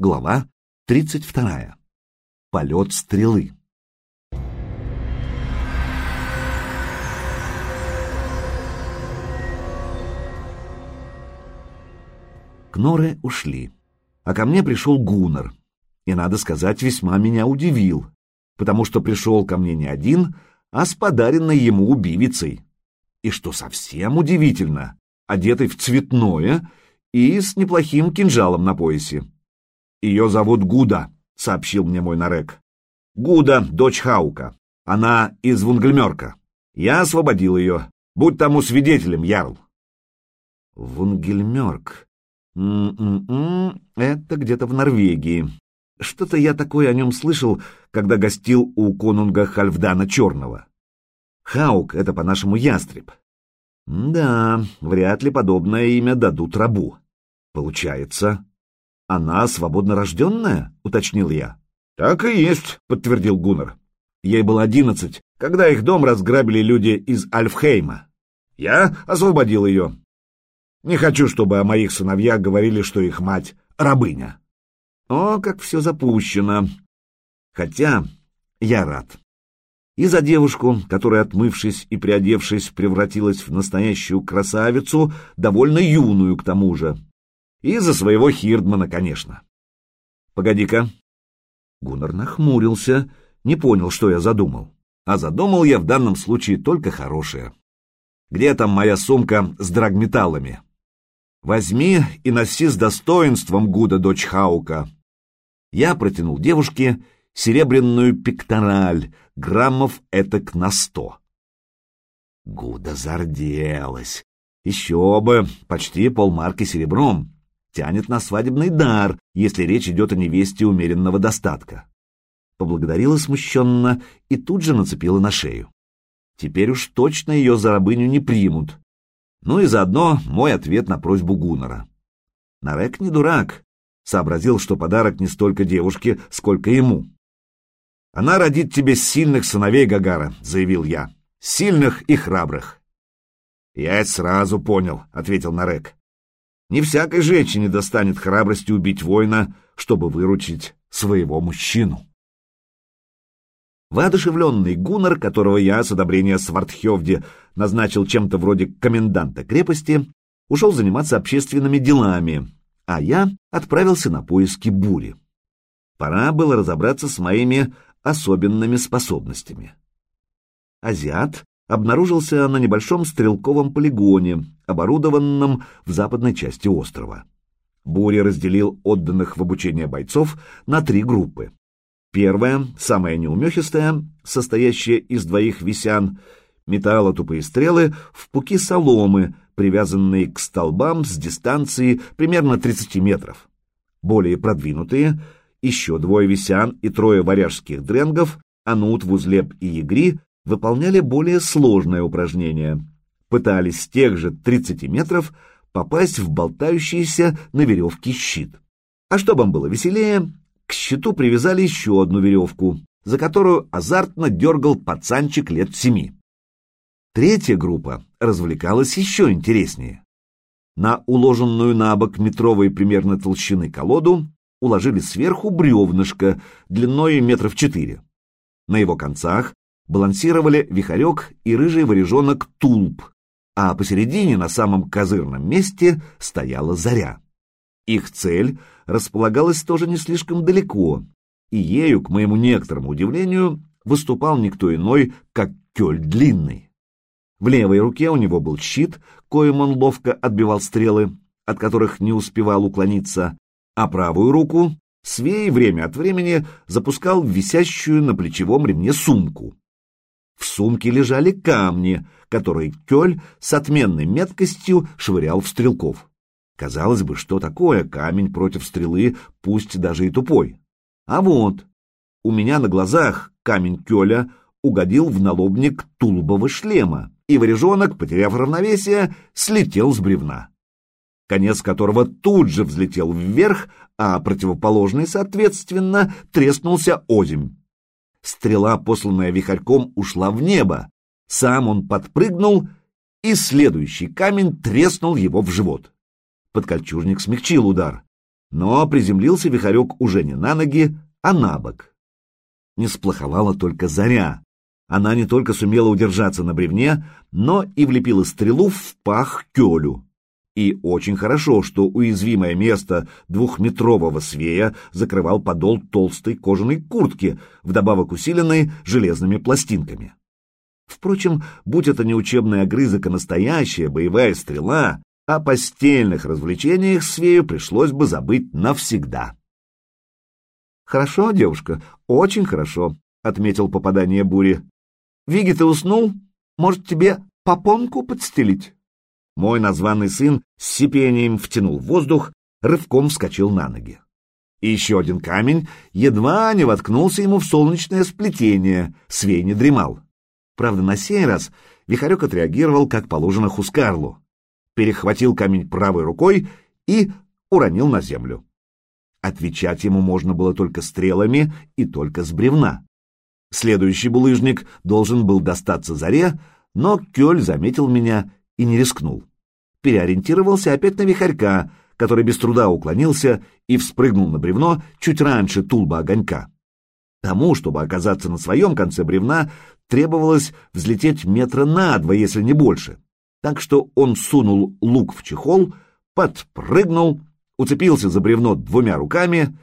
Глава 32. Полет стрелы. Кноры ушли, а ко мне пришел Гуннер, и, надо сказать, весьма меня удивил, потому что пришел ко мне не один, а с подаренной ему убивицей. И что совсем удивительно, одетый в цветное и с неплохим кинжалом на поясе. «Ее зовут Гуда», — сообщил мне мой нарек. «Гуда, дочь Хаука. Она из Вунгельмерка. Я освободил ее. Будь тому свидетелем, Ярл». «Вунгельмерк. М-м-м, это где-то в Норвегии. Что-то я такое о нем слышал, когда гостил у конунга Хальфдана Черного. Хаук — это по-нашему ястреб. Да, вряд ли подобное имя дадут рабу. Получается, «Она свободно рожденная?» — уточнил я. «Так и есть», — подтвердил Гуннер. Ей было одиннадцать, когда их дом разграбили люди из Альфхейма. Я освободил ее. Не хочу, чтобы о моих сыновьях говорили, что их мать — рабыня. О, как все запущено. Хотя я рад. И за девушку, которая, отмывшись и приодевшись, превратилась в настоящую красавицу, довольно юную к тому же. И за своего Хирдмана, конечно. Погоди-ка. Гуннар нахмурился, не понял, что я задумал. А задумал я в данном случае только хорошее. Где там моя сумка с драгметаллами? Возьми и носи с достоинством Гуда, дочь Хаука. Я протянул девушке серебряную пектораль, граммов этак на сто. Гуда зарделась. Еще бы, почти полмарки серебром тянет на свадебный дар, если речь идет о невесте умеренного достатка. Поблагодарила смущенно и тут же нацепила на шею. Теперь уж точно ее за рабыню не примут. Ну и заодно мой ответ на просьбу Гуннера. Нарек не дурак, сообразил, что подарок не столько девушке, сколько ему. «Она родит тебе сильных сыновей, Гагара», — заявил я. «Сильных и храбрых». «Я это сразу понял», — ответил Нарек. Не всякой женщине достанет храбрости убить воина, чтобы выручить своего мужчину. Воодушевленный Гуннар, которого я с одобрения Свардхевде назначил чем-то вроде коменданта крепости, ушел заниматься общественными делами, а я отправился на поиски бури. Пора было разобраться с моими особенными способностями. Азиат обнаружился на небольшом стрелковом полигоне, оборудованном в западной части острова. Буря разделил отданных в обучение бойцов на три группы. Первая, самая неумехистая, состоящая из двоих висян, метала тупые стрелы в пуки соломы, привязанные к столбам с дистанции примерно 30 метров. Более продвинутые, еще двое висян и трое варяжских дренгов, Анут, Вузлеп и Егри выполняли более сложное упражнение. Пытались с тех же 30 метров попасть в болтающийся на веревке щит. А чтобы им было веселее, к щиту привязали еще одну веревку, за которую азартно дергал пацанчик лет семи. Третья группа развлекалась еще интереснее. На уложенную на бок метровой примерно толщины колоду уложили сверху бревнышко длиной метров четыре. На его концах балансировали вихарек и рыжий варежонок тулп, а посередине, на самом козырном месте, стояла заря. Их цель располагалась тоже не слишком далеко, и ею, к моему некоторому удивлению, выступал никто иной, как Кёль Длинный. В левой руке у него был щит, коим он ловко отбивал стрелы, от которых не успевал уклониться, а правую руку Свей время от времени запускал в висящую на плечевом ремне сумку. В сумке лежали камни, которые Кёль с отменной меткостью швырял в стрелков. Казалось бы, что такое камень против стрелы, пусть даже и тупой. А вот, у меня на глазах камень Кёля угодил в налобник тулубового шлема, и варежонок, потеряв равновесие, слетел с бревна, конец которого тут же взлетел вверх, а противоположный, соответственно, треснулся озимь. Стрела, посланная вихарьком, ушла в небо. Сам он подпрыгнул, и следующий камень треснул его в живот. Подкольчужник смягчил удар, Но приземлился вихарек уже не на ноги, а на бок. Не сплоховала только заря. Она не только сумела удержаться на бревне, но и влепила стрелу в пах Кёлю. И очень хорошо, что уязвимое место двухметрового свея закрывал подол толстой кожаной куртки, вдобавок усиленной железными пластинками. Впрочем, будь это не учебный огрызок, а настоящая боевая стрела, о постельных развлечениях Свею пришлось бы забыть навсегда. «Хорошо, девушка, очень хорошо», — отметил попадание бури. «Виги, ты уснул? Может, тебе попонку подстелить?» Мой названный сын с сипением втянул воздух, рывком вскочил на ноги. И еще один камень едва не воткнулся ему в солнечное сплетение, свей не дремал. Правда, на сей раз Вихарек отреагировал, как положено Хускарлу. Перехватил камень правой рукой и уронил на землю. Отвечать ему можно было только стрелами и только с бревна. Следующий булыжник должен был достаться заре, но Кёль заметил меня и не рискнул. Переориентировался опять на вихарька, который без труда уклонился и вспрыгнул на бревно чуть раньше тулба огонька. Тому, чтобы оказаться на своем конце бревна, требовалось взлететь метра на два, если не больше. Так что он сунул лук в чехол, подпрыгнул, уцепился за бревно двумя руками,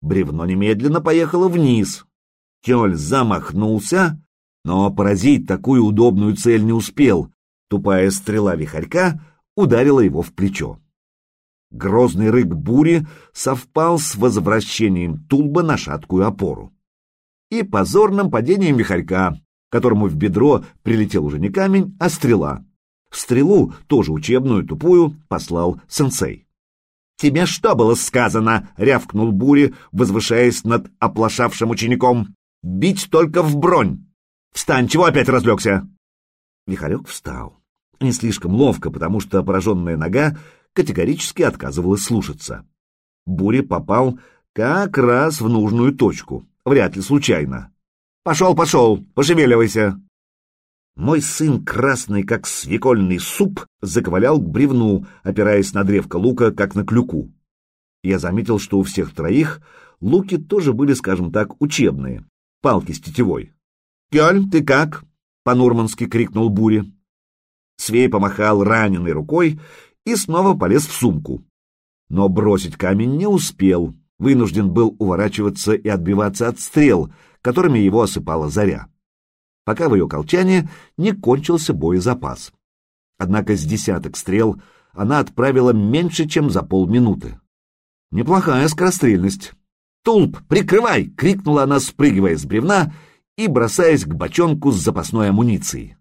бревно немедленно поехало вниз. Кёль замахнулся, но поразить такую удобную цель не успел. Тупая стрела вихарька ударила его в плечо. Грозный рык бури совпал с возвращением тулба на шаткую опору и позорным падением вихарька, которому в бедро прилетел уже не камень, а стрела. Стрелу, тоже учебную, тупую, послал сенсей. «Тебе что было сказано?» — рявкнул Бури, возвышаясь над оплошавшим учеником. «Бить только в бронь! Встань, чего опять разлегся?» Вихарек встал. Не слишком ловко, потому что пораженная нога категорически отказывалась слушаться. Бури попал как раз в нужную точку, вряд ли случайно. «Пошел, пошел, пошевеливайся!» Мой сын, красный как свекольный суп, заковылял к бревну, опираясь на древко лука, как на клюку. Я заметил, что у всех троих луки тоже были, скажем так, учебные, палки с тетивой. «Кёль, ты как?» — по-нурмански крикнул Бури. Свей помахал раненой рукой и снова полез в сумку. Но бросить камень не успел, вынужден был уворачиваться и отбиваться от стрел, которыми его осыпала заря, пока в ее колчане не кончился боезапас. Однако с десяток стрел она отправила меньше, чем за полминуты. Неплохая скорострельность. «Тулп, прикрывай!» — крикнула она, спрыгивая с бревна и бросаясь к бочонку с запасной амуницией.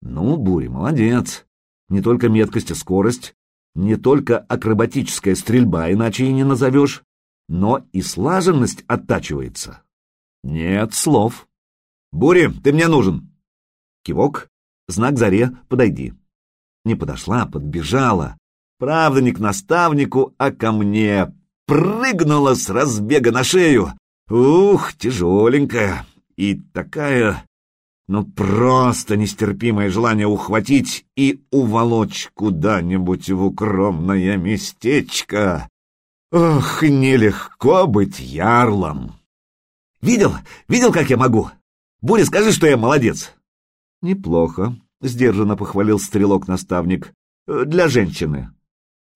Ну, Бури, молодец. Не только меткость и скорость, не только акробатическая стрельба, иначе и не назовешь, но и слаженность оттачивается. Нет слов. «Бури, ты мне нужен!» Кивок, знак заре, подойди. Не подошла, подбежала. Правда, не к наставнику, а ко мне. Прыгнула с разбега на шею. Ух, тяжеленькая. И такая... Ну, просто нестерпимое желание ухватить и уволочь куда-нибудь в укромное местечко. Ох, нелегко быть ярлом. Видел? Видел, как я могу? Буря, скажи, что я молодец. Неплохо, сдержанно похвалил стрелок-наставник. Для женщины.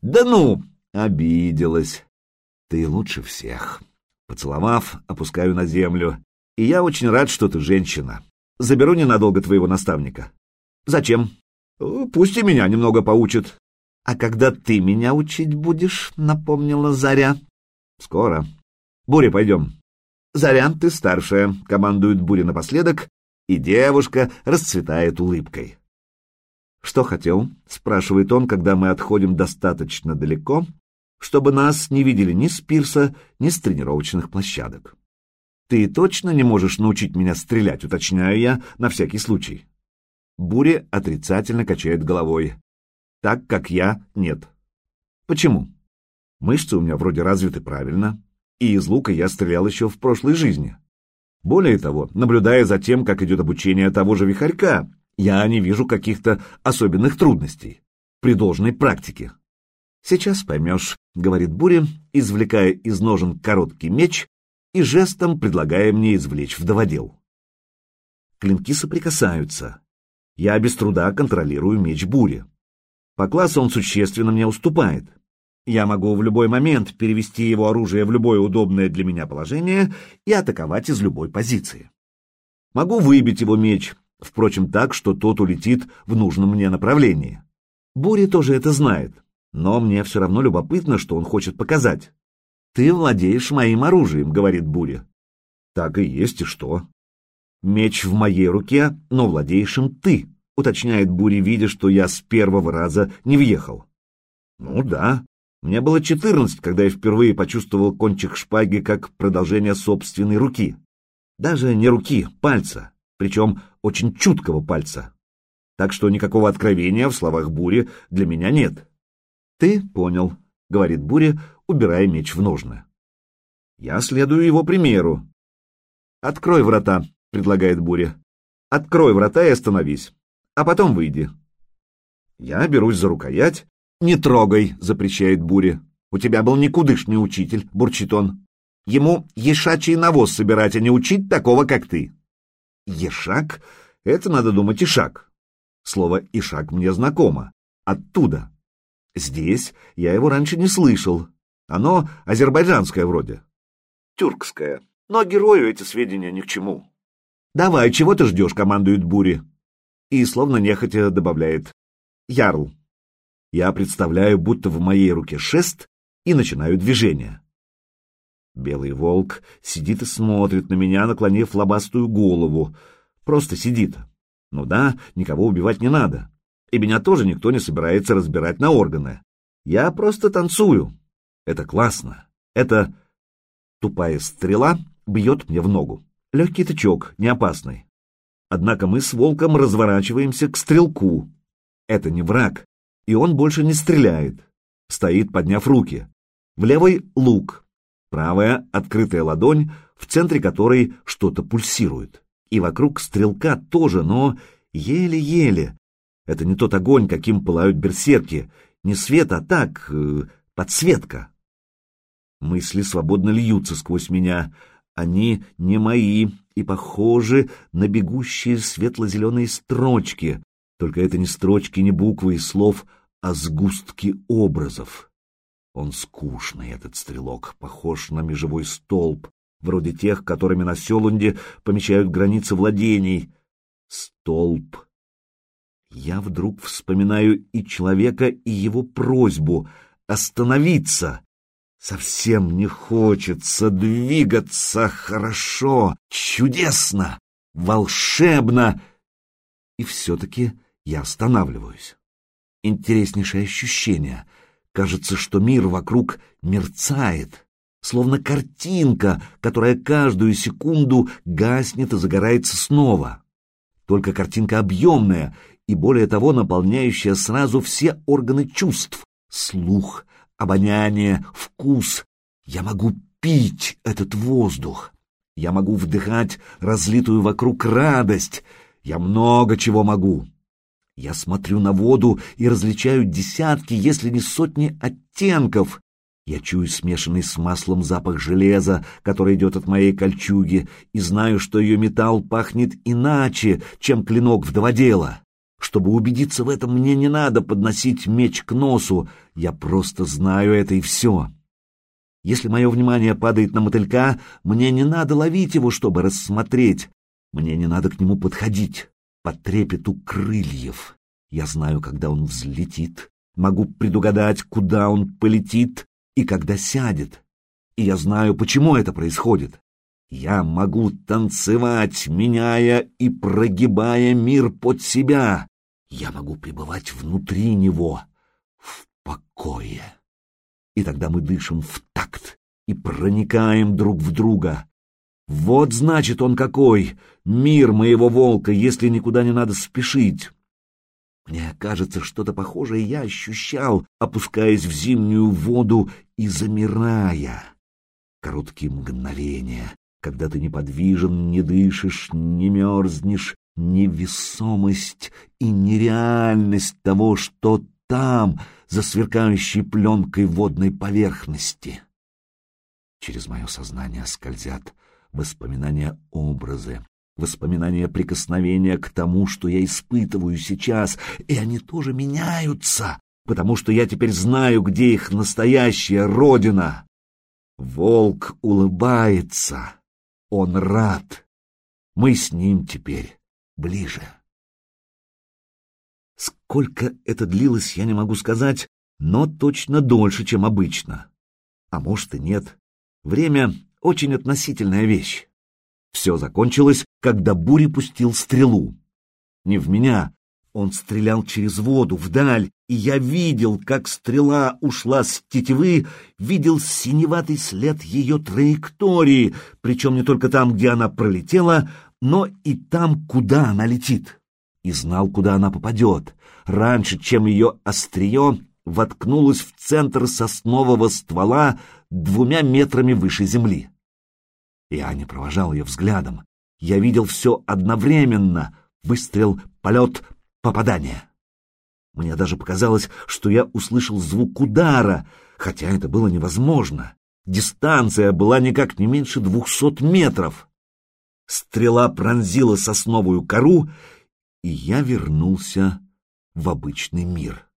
Да ну, обиделась. Ты лучше всех. Поцеловав, опускаю на землю. И я очень рад, что ты женщина. Заберу ненадолго твоего наставника. Зачем? Пусть и меня немного поучит. А когда ты меня учить будешь, напомнила Заря. Скоро. Буря, пойдем. «Зарян, ты старшая», — командует Буря напоследок, и девушка расцветает улыбкой. «Что хотел?» — спрашивает он, когда мы отходим достаточно далеко, чтобы нас не видели ни с пирса, ни с тренировочных площадок. «Ты точно не можешь научить меня стрелять?» — уточняю я на всякий случай. Буря отрицательно качает головой. «Так, как я, нет». «Почему?» «Мышцы у меня вроде развиты правильно, и из лука я стрелял еще в прошлой жизни. Более того, наблюдая за тем, как идет обучение того же вихарька, я не вижу каких-то особенных трудностей при должной практике. «Сейчас поймешь», — говорит Буря, извлекая из ножен короткий меч и жестом предлагая мне извлечь вдоводел. Клинки соприкасаются. Я без труда контролирую меч Бури. По классу он существенно мне уступает. Я могу в любой момент перевести его оружие в любое удобное для меня положение и атаковать из любой позиции. Могу выбить его меч, впрочем, так, что тот улетит в нужном мне направлении. Бури тоже это знает, но мне все равно любопытно, что он хочет показать. «Ты владеешь моим оружием», — говорит Бури. «Так и есть, и что?» «Меч в моей руке, но владеешь им ты», — уточняет Бури, видя, что я с первого раза не въехал. «Ну да. Мне было четырнадцать, когда я впервые почувствовал кончик шпаги как продолжение собственной руки. Даже не руки, пальца, причем очень чуткого пальца. Так что никакого откровения в словах Бури для меня нет». «Ты понял», — говорит Буря, убирая меч в ножны. Я следую его примеру. «Открой врата», — предлагает Буря. «Открой врата и остановись, а потом выйди». Я берусь за рукоять. «Не трогай», — запрещает Буря. «У тебя был никудышный учитель», — бурчит он. «Ему ешачий навоз собирать, а не учить такого, как ты». «Ешак» — это, надо думать, ишак. Слово «ишак» мне знакомо. Оттуда. Здесь я его раньше не слышал. Оно азербайджанское вроде. Тюркское. Но герою эти сведения ни к чему. «Давай, чего ты ждешь?» — командует Бури. И словно нехотя добавляет. «Ярл». Я представляю, будто в моей руке шест, и начинаю движение. Белый волк сидит и смотрит на меня, наклонив лобастую голову. Просто сидит. Ну да, никого убивать не надо и меня тоже никто не собирается разбирать на органы. Я просто танцую. Это классно. Это... Тупая стрела бьет мне в ногу. Легкий тычок, не опасный. Однако мы с волком разворачиваемся к стрелку. Это не враг, и он больше не стреляет. Стоит, подняв руки. В левой — лук. Правая — открытая ладонь, в центре которой что-то пульсирует. И вокруг стрелка тоже, но еле-еле, это не тот огонь, каким пылают берсерки, не свет, а так, э, подсветка. Мысли свободно льются сквозь меня. Они не мои и похожи на бегущие светло-зеленые строчки. Только это не строчки, не буквы и слов, а сгустки образов. Он скучный, этот стрелок, похож на межевой столб, вроде тех, которыми на Селунде помечают границы владений. Столб я вдруг вспоминаю и человека, и его просьбу остановиться. Совсем не хочется двигаться хорошо, чудесно, волшебно. И все-таки я останавливаюсь. Интереснейшее ощущение. Кажется, что мир вокруг мерцает, словно картинка, которая каждую секунду гаснет и загорается снова. Только картинка объемная и, более того, наполняющая сразу все органы чувств — слух, обоняние, вкус. Я могу пить этот воздух. Я могу вдыхать разлитую вокруг радость. Я много чего могу. Я смотрю на воду и различаю десятки, если не сотни оттенков. Я чую смешанный с маслом запах железа, который идет от моей кольчуги, и знаю, что ее металл пахнет иначе, чем клинок вдоводела. Чтобы убедиться в этом, мне не надо подносить меч к носу, я просто знаю это и все. Если мое внимание падает на мотылька, мне не надо ловить его, чтобы рассмотреть. Мне не надо к нему подходить. По трепету крыльев. Я знаю, когда он взлетит, могу предугадать, куда он полетит и когда сядет. И я знаю, почему это происходит. Я могу танцевать, меняя и прогибая мир под себя. Я могу пребывать внутри него, в покое. И тогда мы дышим в такт и проникаем друг в друга. Вот значит он какой, мир моего волка, если никуда не надо спешить. Мне кажется, что-то похожее я ощущал, опускаясь в зимнюю воду и замирая. Короткие мгновения, когда ты неподвижен, не дышишь, не мерзнешь, невесомость и нереальность того, что там, за сверкающей пленкой водной поверхности. Через мое сознание скользят воспоминания образы, воспоминания прикосновения к тому, что я испытываю сейчас, и они тоже меняются, потому что я теперь знаю, где их настоящая родина. Волк улыбается, он рад. Мы с ним теперь ближе. Сколько это длилось, я не могу сказать, но точно дольше, чем обычно. А может и нет. Время — очень относительная вещь. Все закончилось, когда Бури пустил стрелу. Не в меня. Он стрелял через воду, вдаль, и я видел, как стрела ушла с тетивы, видел синеватый след ее траектории, причем не только там, где она пролетела, но и там, куда она летит. И знал, куда она попадет, раньше, чем ее острие воткнулось в центр соснового ствола двумя метрами выше земли. Я не провожал ее взглядом. Я видел все одновременно. Выстрел, полет, попадание. Мне даже показалось, что я услышал звук удара, хотя это было невозможно. Дистанция была никак не меньше двухсот метров. Стрела пронзила сосновую кору, и я вернулся в обычный мир.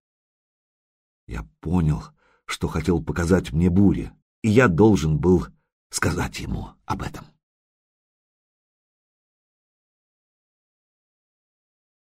Я понял, что хотел показать мне буря, и я должен был сказать ему об этом.